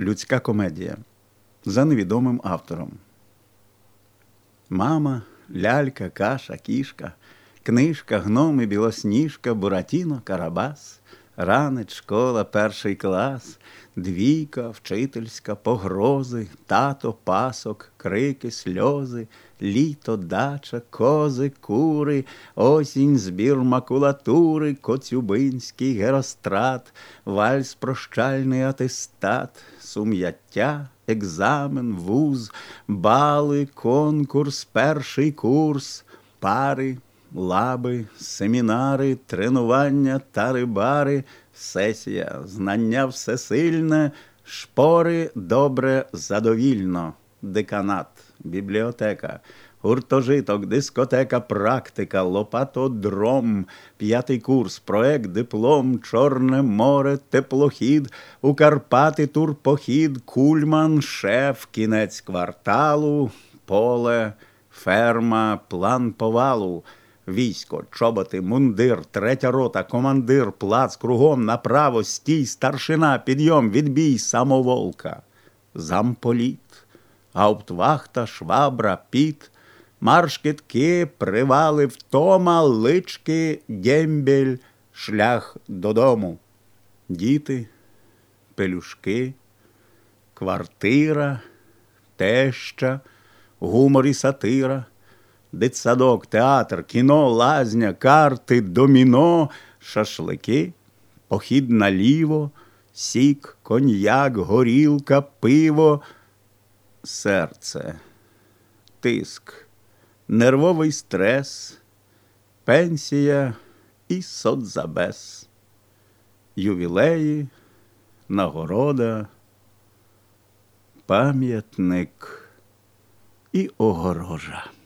Людська комедія за невідомим автором. Мама, лялька, каша, кішка, книжка, гноми, білосніжка, буратіно, карабас, ранець, школа, перший клас, двійка, вчительська, погрози, тато, пасок, крики, сльози, літо, дача, кози, кури, осінь, збір макулатури, коцюбинський герострат, вальс, прощальний атестат, сум'яття, екзамен, вуз, бали, конкурс, перший курс, пари. Лаби, семінари, тренування та рибари, сесія, знання всесильне, шпори добре задовільно, деканат, бібліотека, гуртожиток, дискотека, практика, лопатодром, п'ятий курс, проект, диплом, Чорне море, теплохід, у Карпати турпохід, кульман, шеф, кінець кварталу, поле, ферма, план повалу. Військо, чоботи, мундир, третя рота, командир, плац, кругом, направо, стій, старшина, підйом, відбій, самоволка, замполіт, гауптвахта, швабра, піт, марш китки, привали, втома, лички, дембель, шлях додому, діти, пелюшки, квартира, теща, гумор і сатира дитсадок, театр, кіно, лазня, карти, доміно, шашлики, похід наліво, сік, коньяк, горілка, пиво, серце, тиск, нервовий стрес, пенсія і соцзабез, ювілеї, нагорода, пам'ятник і огорожа.